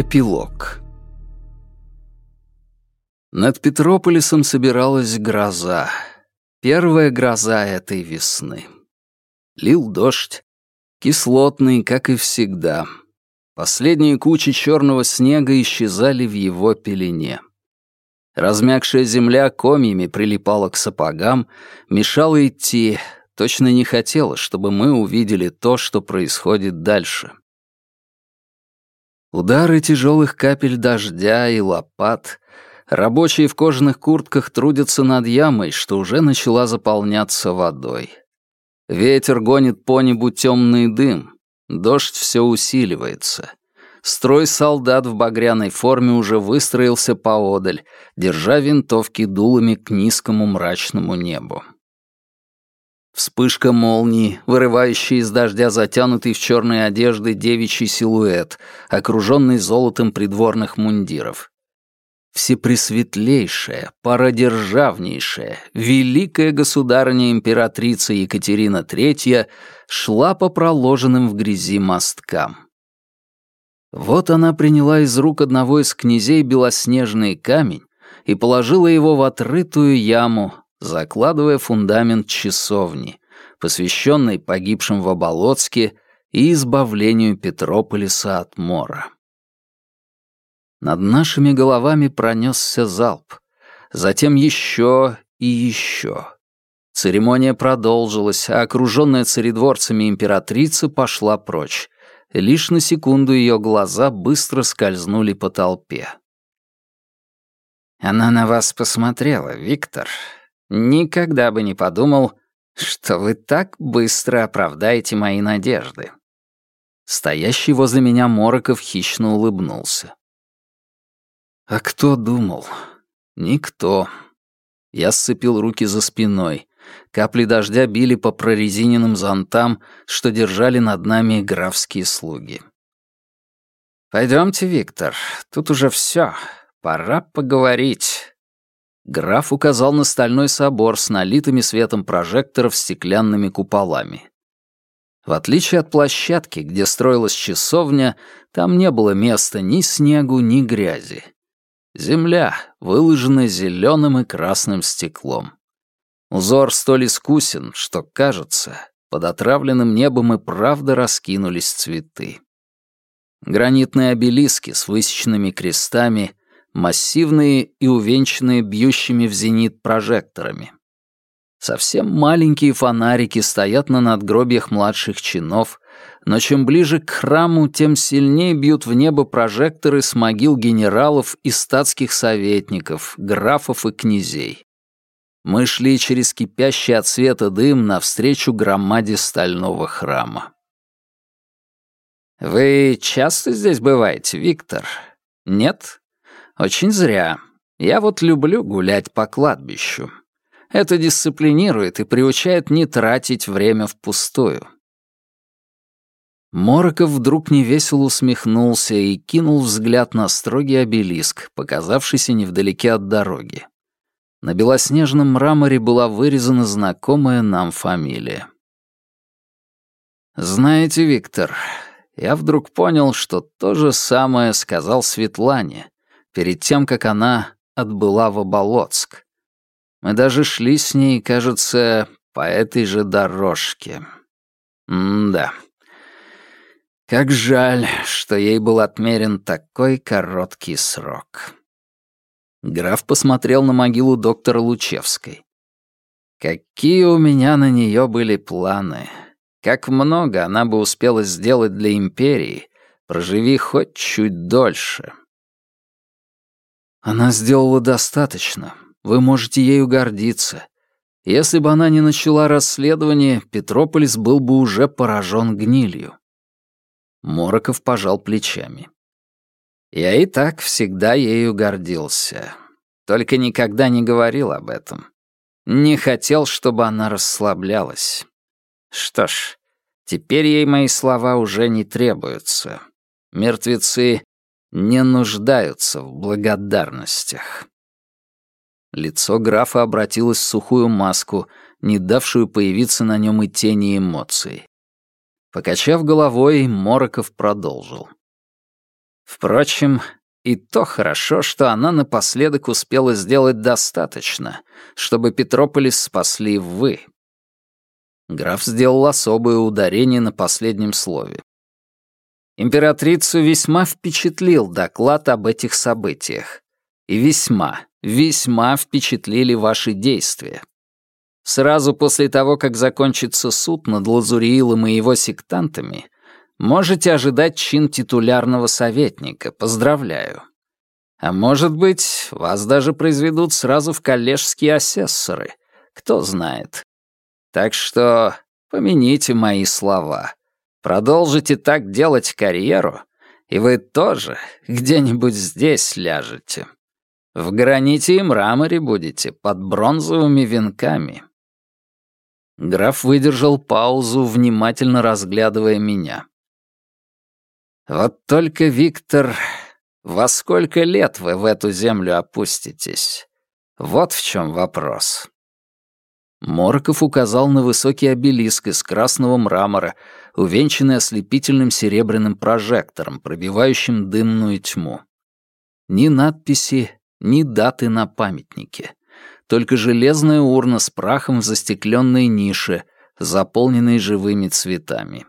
Эпилог Над Петрополисом собиралась гроза. Первая гроза этой весны. Лил дождь, кислотный, как и всегда. Последние кучи черного снега исчезали в его пелене. Размягшая земля комьями прилипала к сапогам, мешала идти, точно не хотела, чтобы мы увидели то, что происходит дальше. Удары тяжелых капель дождя и лопат. Рабочие в кожаных куртках трудятся над ямой, что уже начала заполняться водой. Ветер гонит по небу темный дым. Дождь все усиливается. Строй солдат в багряной форме уже выстроился поодаль, держа винтовки дулами к низкому мрачному небу. Вспышка молнии, вырывающая из дождя затянутый в черные одежды девичий силуэт, окруженный золотом придворных мундиров. Всепресветлейшая, пародержавнейшая, великая государыня-императрица Екатерина III шла по проложенным в грязи мосткам. Вот она приняла из рук одного из князей белоснежный камень и положила его в отрытую яму, закладывая фундамент часовни, посвященной погибшим в Оболоцке и избавлению Петрополиса от мора. Над нашими головами пронесся залп, затем еще и еще. Церемония продолжилась, а окруженная царедворцами императрица пошла прочь. Лишь на секунду ее глаза быстро скользнули по толпе. «Она на вас посмотрела, Виктор», Никогда бы не подумал, что вы так быстро оправдаете мои надежды. Стоящий возле меня Мороков хищно улыбнулся. А кто думал? Никто. Я сцепил руки за спиной. Капли дождя били по прорезиненным зонтам, что держали над нами графские слуги. Пойдемте, Виктор, тут уже все. Пора поговорить. Граф указал на стальной собор с налитыми светом прожекторов стеклянными куполами. В отличие от площадки, где строилась часовня, там не было места ни снегу, ни грязи. Земля, выложенная зеленым и красным стеклом. Узор столь искусен, что, кажется, под отравленным небом и правда раскинулись цветы. Гранитные обелиски с высеченными крестами, массивные и увенчанные бьющими в зенит прожекторами. Совсем маленькие фонарики стоят на надгробиях младших чинов, но чем ближе к храму, тем сильнее бьют в небо прожекторы с могил генералов и статских советников, графов и князей. Мы шли через кипящий от света дым навстречу громаде стального храма. «Вы часто здесь бываете, Виктор? Нет?» Очень зря. Я вот люблю гулять по кладбищу. Это дисциплинирует и приучает не тратить время впустую. Мороков вдруг невесело усмехнулся и кинул взгляд на строгий обелиск, показавшийся невдалеке от дороги. На белоснежном мраморе была вырезана знакомая нам фамилия. «Знаете, Виктор, я вдруг понял, что то же самое сказал Светлане, перед тем, как она отбыла в Оболоцк. Мы даже шли с ней, кажется, по этой же дорожке. М-да. Как жаль, что ей был отмерен такой короткий срок. Граф посмотрел на могилу доктора Лучевской. Какие у меня на нее были планы. Как много она бы успела сделать для империи, проживи хоть чуть дольше. Она сделала достаточно. Вы можете ею гордиться. Если бы она не начала расследование, Петрополис был бы уже поражен гнилью. Мороков пожал плечами. Я и так всегда ею гордился. Только никогда не говорил об этом. Не хотел, чтобы она расслаблялась. Что ж, теперь ей мои слова уже не требуются. Мертвецы не нуждаются в благодарностях. Лицо графа обратилось в сухую маску, не давшую появиться на нем и тени эмоций. Покачав головой, Мороков продолжил. Впрочем, и то хорошо, что она напоследок успела сделать достаточно, чтобы Петрополис спасли вы. Граф сделал особое ударение на последнем слове. Императрицу весьма впечатлил доклад об этих событиях. И весьма, весьма впечатлили ваши действия. Сразу после того, как закончится суд над Лазуриилом и его сектантами, можете ожидать чин титулярного советника. Поздравляю. А может быть, вас даже произведут сразу в коллежские асессоры. Кто знает. Так что помяните мои слова. Продолжите так делать карьеру, и вы тоже где-нибудь здесь ляжете. В граните и мраморе будете, под бронзовыми венками. Граф выдержал паузу, внимательно разглядывая меня. «Вот только, Виктор, во сколько лет вы в эту землю опуститесь? Вот в чем вопрос». Морков указал на высокий обелиск из красного мрамора, увенчанный ослепительным серебряным прожектором, пробивающим дымную тьму. Ни надписи, ни даты на памятнике только железная урна с прахом в застекленной нише, заполненной живыми цветами.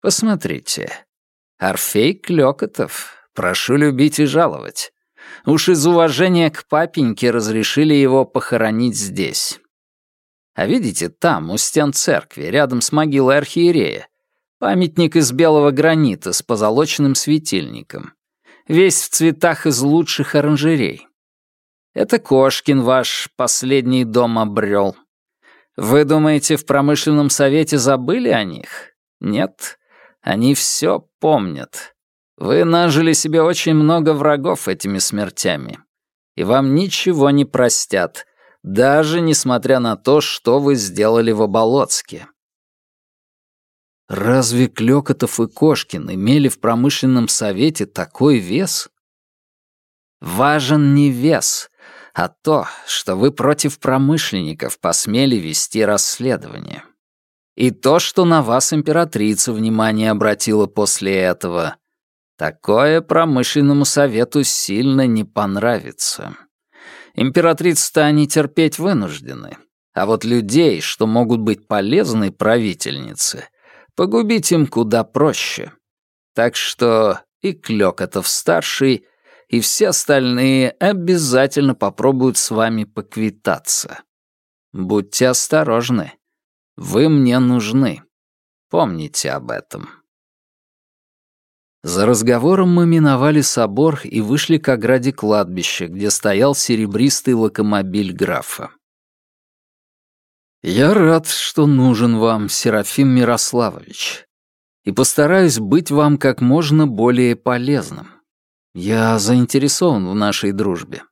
Посмотрите. Орфей Клёкотов. Прошу любить и жаловать. Уж из уважения к папеньке разрешили его похоронить здесь. А видите, там, у стен церкви, рядом с могилой архиерея, памятник из белого гранита с позолоченным светильником. Весь в цветах из лучших оранжерей. Это Кошкин ваш последний дом обрел. Вы думаете, в промышленном совете забыли о них? Нет, они все помнят. Вы нажили себе очень много врагов этими смертями. И вам ничего не простят, даже несмотря на то, что вы сделали в Оболоцке. Разве Клёкотов и Кошкин имели в промышленном совете такой вес? Важен не вес, а то, что вы против промышленников посмели вести расследование. И то, что на вас императрица внимание обратила после этого. Такое промышленному совету сильно не понравится. Императрица-то они терпеть вынуждены. А вот людей, что могут быть полезны правительнице, погубить им куда проще. Так что и Клёкотов-старший, и все остальные обязательно попробуют с вами поквитаться. Будьте осторожны. Вы мне нужны. Помните об этом. За разговором мы миновали собор и вышли к ограде кладбища, где стоял серебристый локомобиль графа. «Я рад, что нужен вам, Серафим Мирославович, и постараюсь быть вам как можно более полезным. «Я заинтересован в нашей дружбе».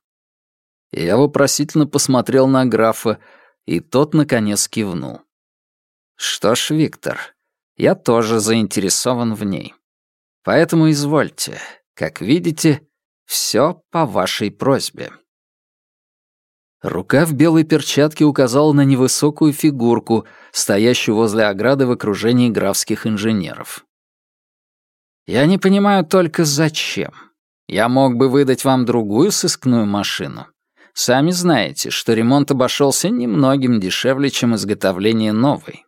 Я вопросительно посмотрел на графа, и тот, наконец, кивнул. «Что ж, Виктор, я тоже заинтересован в ней. Поэтому извольте, как видите, все по вашей просьбе». Рука в белой перчатке указала на невысокую фигурку, стоящую возле ограды в окружении графских инженеров. «Я не понимаю только, зачем. Я мог бы выдать вам другую сыскную машину. Сами знаете, что ремонт обошелся немногим дешевле, чем изготовление новой.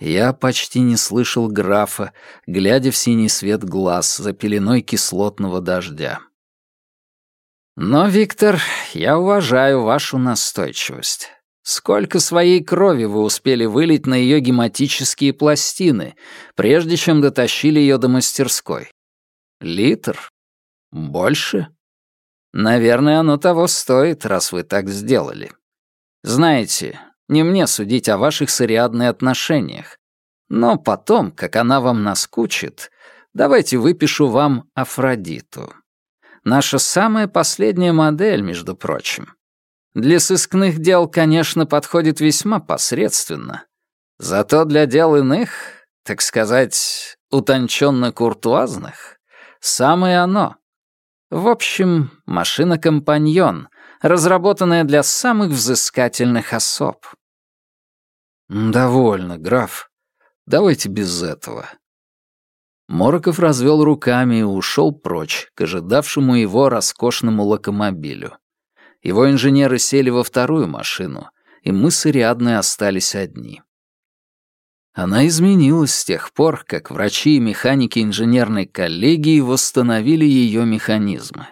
Я почти не слышал графа, глядя в синий свет глаз за пеленой кислотного дождя. Но, Виктор, я уважаю вашу настойчивость. Сколько своей крови вы успели вылить на ее гематические пластины, прежде чем дотащили ее до мастерской? Литр? Больше? Наверное, оно того стоит, раз вы так сделали. Знаете, не мне судить о ваших с отношениях. Но потом, как она вам наскучит, давайте выпишу вам Афродиту. Наша самая последняя модель, между прочим. Для сыскных дел, конечно, подходит весьма посредственно. Зато для дел иных, так сказать, утонченно-куртуазных, самое оно. В общем, машина-компаньон, разработанная для самых взыскательных особ. «Довольно, граф. Давайте без этого». Мороков развел руками и ушел прочь, к ожидавшему его роскошному локомобилю. Его инженеры сели во вторую машину, и мы с Ариадной остались одни. Она изменилась с тех пор, как врачи и механики инженерной коллегии восстановили ее механизмы.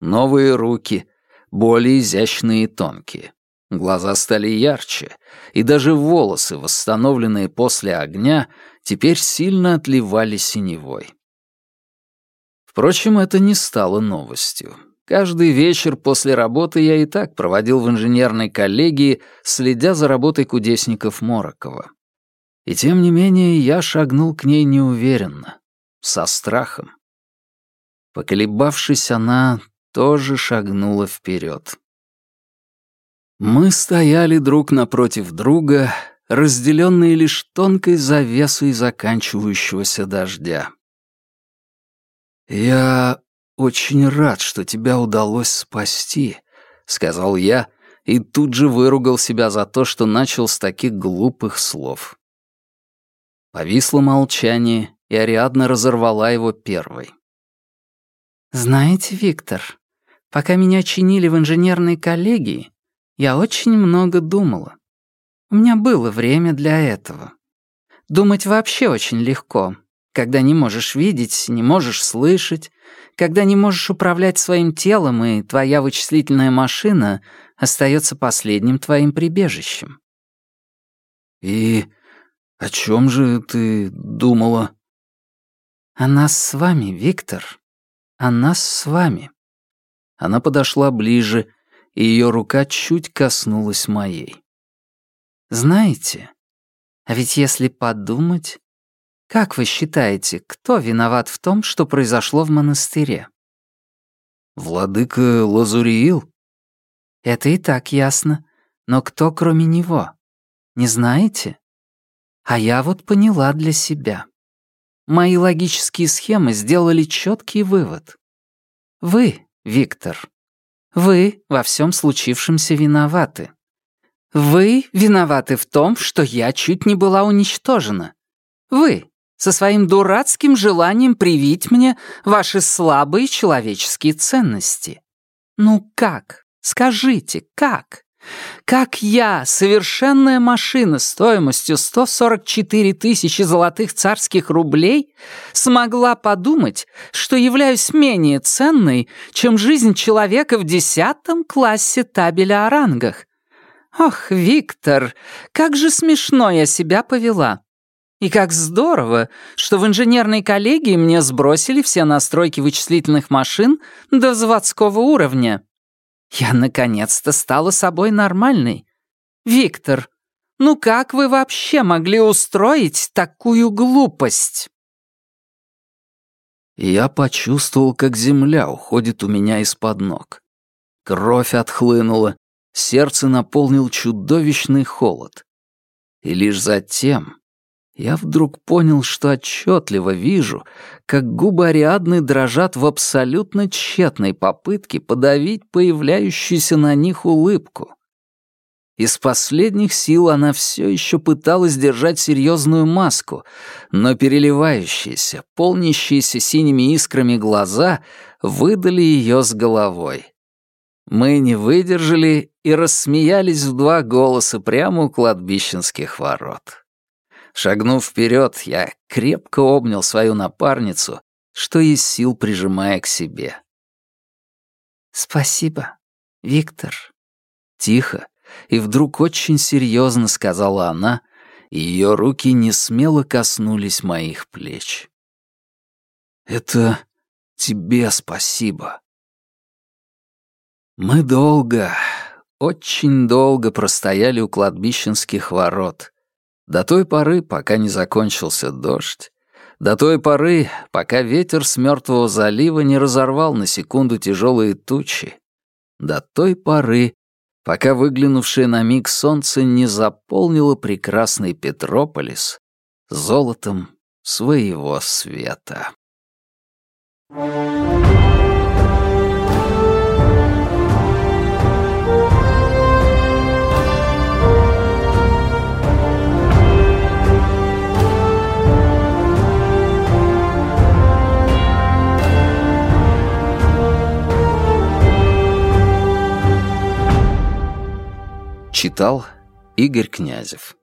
Новые руки, более изящные и тонкие. Глаза стали ярче, и даже волосы, восстановленные после огня, теперь сильно отливали синевой. Впрочем, это не стало новостью. Каждый вечер после работы я и так проводил в инженерной коллегии, следя за работой кудесников Морокова. И тем не менее я шагнул к ней неуверенно, со страхом. Поколебавшись, она тоже шагнула вперед. Мы стояли друг напротив друга, разделенные лишь тонкой завесой заканчивающегося дождя. «Я очень рад, что тебя удалось спасти», — сказал я, и тут же выругал себя за то, что начал с таких глупых слов. Повисло молчание, и Ариадна разорвала его первой. «Знаете, Виктор, пока меня чинили в инженерной коллегии, я очень много думала. У меня было время для этого. Думать вообще очень легко, когда не можешь видеть, не можешь слышать, когда не можешь управлять своим телом, и твоя вычислительная машина остается последним твоим прибежищем. «И о чем же ты думала?» «О нас с вами, Виктор. О нас с вами». Она подошла ближе, и ее рука чуть коснулась моей. «Знаете, а ведь если подумать, как вы считаете, кто виноват в том, что произошло в монастыре?» «Владыка Лазуриил?» «Это и так ясно. Но кто кроме него? Не знаете? А я вот поняла для себя. Мои логические схемы сделали четкий вывод. Вы, Виктор, вы во всем случившемся виноваты. Вы виноваты в том, что я чуть не была уничтожена. Вы со своим дурацким желанием привить мне ваши слабые человеческие ценности. Ну как? Скажите, как? Как я, совершенная машина стоимостью 144 тысячи золотых царских рублей, смогла подумать, что являюсь менее ценной, чем жизнь человека в десятом классе табеля о рангах? Ох, Виктор, как же смешно я себя повела. И как здорово, что в инженерной коллегии мне сбросили все настройки вычислительных машин до заводского уровня. Я наконец-то стала собой нормальной. Виктор, ну как вы вообще могли устроить такую глупость? Я почувствовал, как земля уходит у меня из-под ног. Кровь отхлынула, сердце наполнил чудовищный холод. И лишь затем я вдруг понял, что отчетливо вижу, как губы Ариадны дрожат в абсолютно тщетной попытке подавить появляющуюся на них улыбку. Из последних сил она все еще пыталась держать серьезную маску, но переливающиеся, полнящиеся синими искрами глаза выдали ее с головой. Мы не выдержали и рассмеялись в два голоса прямо у кладбищенских ворот. Шагнув вперед, я крепко обнял свою напарницу, что из сил прижимая к себе. «Спасибо, Виктор», — тихо и вдруг очень серьезно сказала она, и ее руки не смело коснулись моих плеч. «Это тебе спасибо». Мы долго, очень долго простояли у кладбищенских ворот, до той поры, пока не закончился дождь, до той поры, пока ветер с мертвого залива не разорвал на секунду тяжелые тучи, до той поры, пока выглянувшее на миг солнце не заполнило прекрасный Петрополис золотом своего света. Thank you. Читал Игорь Князев